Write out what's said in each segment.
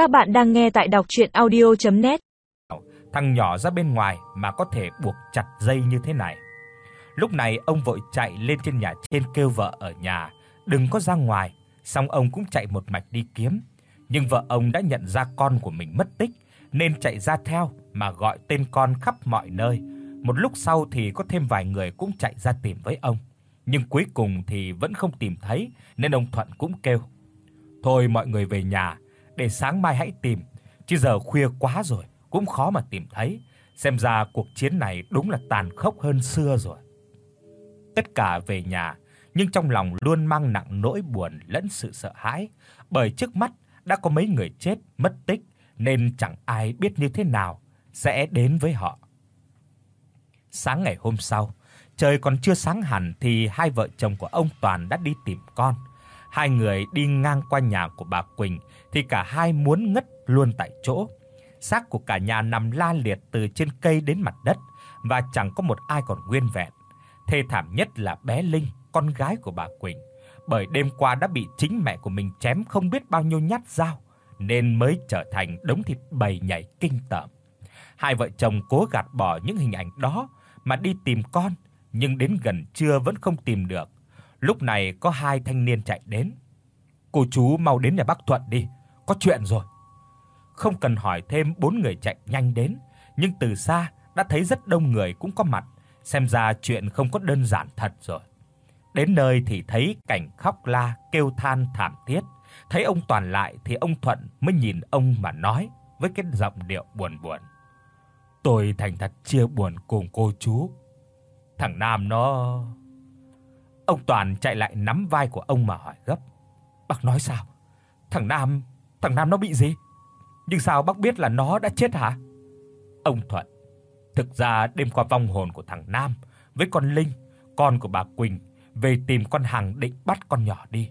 Các bạn đang nghe tại đọc audio net Thằng nhỏ ra bên ngoài mà có thể buộc chặt dây như thế này. Lúc này ông vội chạy lên trên nhà trên kêu vợ ở nhà đừng có ra ngoài, xong ông cũng chạy một mạch đi kiếm. Nhưng vợ ông đã nhận ra con của mình mất tích nên chạy ra theo mà gọi tên con khắp mọi nơi. Một lúc sau thì có thêm vài người cũng chạy ra tìm với ông, nhưng cuối cùng thì vẫn không tìm thấy nên ông Thuận cũng kêu: "Thôi mọi người về nhà, để sáng mai hãy tìm, chứ giờ khuya quá rồi, cũng khó mà tìm thấy, xem ra cuộc chiến này đúng là tàn khốc hơn xưa rồi." Tất cả về nhà, nhưng trong lòng luôn mang nặng nỗi buồn lẫn sự sợ hãi, bởi trước mắt đã có mấy người chết mất tích nên chẳng ai biết như thế nào sẽ đến với họ. Sáng ngày hôm sau, trời còn chưa sáng hẳn thì hai vợ chồng của ông Toàn đã đi tìm con. Hai người đi ngang qua nhà của bà Quỳnh thì cả hai muốn ngất luôn tại chỗ. Xác của cả nhà nằm la liệt từ trên cây đến mặt đất và chẳng có một ai còn nguyên vẹn. Thê thảm nhất là bé Linh, con gái của bà Quỳnh, bởi đêm qua đã bị chính mẹ của mình chém không biết bao nhiêu nhát dao nên mới trở thành đống thịt bầy nhảy kinh tởm. Hai vợ chồng cố gạt bỏ những hình ảnh đó mà đi tìm con, nhưng đến gần trưa vẫn không tìm được. Lúc này có hai thanh niên chạy đến. "Cô chú mau đến nhà bác Thuận đi, có chuyện rồi." Không cần hỏi thêm, bốn người chạy nhanh đến, nhưng từ xa đã thấy rất đông người cũng có mặt, xem ra chuyện không có đơn giản thật rồi. Đến nơi thì thấy cảnh khóc la, kêu than thảm thiết. Thấy ông Toàn lại thì ông Thuận mới nhìn ông mà nói với cái giọng điệu buồn buồn. Tôi thành thật chia buồn cùng cô chú. Thằng Nam nó Ông Toàn chạy lại nắm vai của ông mà hỏi gấp. Bác nói sao? Thằng Nam, thằng Nam nó bị gì? Nhưng sao bác biết là nó đã chết hả? Ông Thuận, thực ra đêm qua vong hồn của thằng Nam với con Linh, con của bà Quỳnh về tìm con Hằng định bắt con nhỏ đi.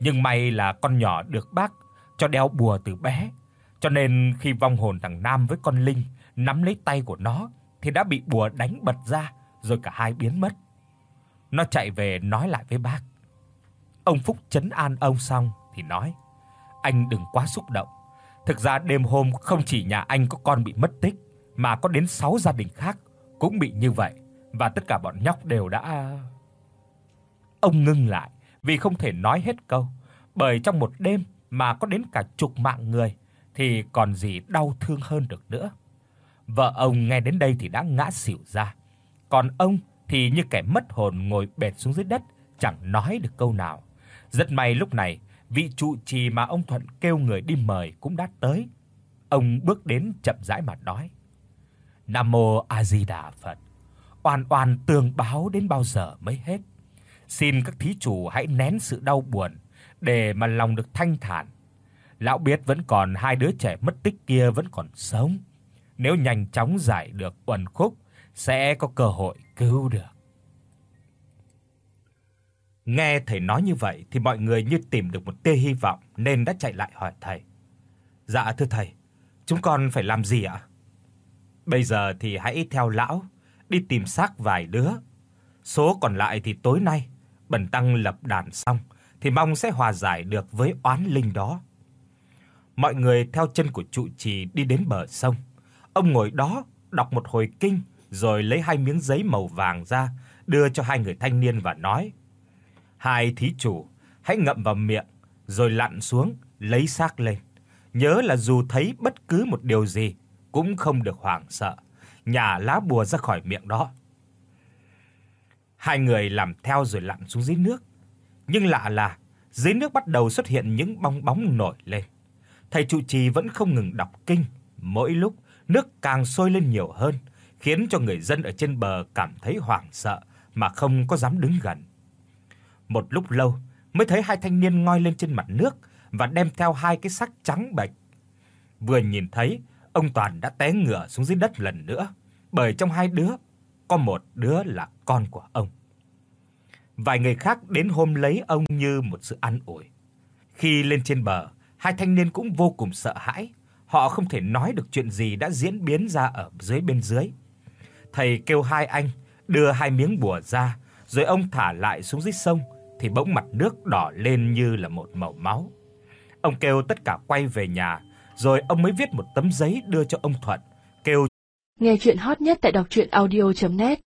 Nhưng may là con nhỏ được bác cho đeo bùa từ bé, cho nên khi vong hồn thằng Nam với con Linh nắm lấy tay của nó thì đã bị bùa đánh bật ra rồi cả hai biến mất. Nó chạy về nói lại với bác. Ông Phúc trấn an ông xong thì nói: "Anh đừng quá xúc động. Thực ra đêm hôm không chỉ nhà anh có con bị mất tích mà có đến 6 gia đình khác cũng bị như vậy và tất cả bọn nhóc đều đã Ông ngưng lại vì không thể nói hết câu, bởi trong một đêm mà có đến cả chục mạng người thì còn gì đau thương hơn được nữa. Vợ ông nghe đến đây thì đã ngã xỉu ra, còn ông thì như kẻ mất hồn ngồi bệt xuống dưới đất, chẳng nói được câu nào. Rất may lúc này, vị trụ trì mà ông Thuận kêu người đi mời cũng đã tới. Ông bước đến chậm rãi mà nói: Nam mô A Di Đà Phật. Oan oan tường báo đến bao giờ mới hết. Xin các thí chủ hãy nén sự đau buồn để mà lòng được thanh thản. Lão biết vẫn còn hai đứa trẻ mất tích kia vẫn còn sống. Nếu nhanh chóng giải được uẩn khúc sẽ có cơ hội cứu được. Nghe thầy nói như vậy thì mọi người như tìm được một tia hy vọng nên đã chạy lại hỏi thầy. Dạ thưa thầy, chúng con phải làm gì ạ? Bây giờ thì hãy theo lão đi tìm xác vài đứa. Số còn lại thì tối nay Bần tăng lập đàn xong thì mong sẽ hòa giải được với oán linh đó. Mọi người theo chân của trụ trì đi đến bờ sông. Ông ngồi đó đọc một hồi kinh rồi lấy hai miếng giấy màu vàng ra, đưa cho hai người thanh niên và nói: "Hai thí chủ, hãy ngậm vào miệng rồi lặn xuống, lấy xác lên. Nhớ là dù thấy bất cứ một điều gì cũng không được hoảng sợ, nhả lá bùa ra khỏi miệng đó." Hai người làm theo rồi lặn xuống dưới nước. Nhưng lạ là dưới nước bắt đầu xuất hiện những bong bóng nổi lên. Thầy trụ trì vẫn không ngừng đọc kinh, mỗi lúc nước càng sôi lên nhiều hơn, khiến cho người dân ở trên bờ cảm thấy hoảng sợ mà không có dám đứng gần. Một lúc lâu mới thấy hai thanh niên ngoi lên trên mặt nước và đem theo hai cái xác trắng bệch. Vừa nhìn thấy, ông Toàn đã té ngửa xuống dưới đất lần nữa, bởi trong hai đứa có một đứa là con của ông. Vài người khác đến hôm lấy ông như một sự an ủi. Khi lên trên bờ, hai thanh niên cũng vô cùng sợ hãi, họ không thể nói được chuyện gì đã diễn biến ra ở dưới bên dưới. Thầy kêu hai anh đưa hai miếng bùa ra, rồi ông thả lại xuống dưới sông thì bỗng mặt nước đỏ lên như là một màu máu. Ông kêu tất cả quay về nhà, rồi ông mới viết một tấm giấy đưa cho ông Thuận, kêu Nghe truyện hot nhất tại doctruyenaudio.net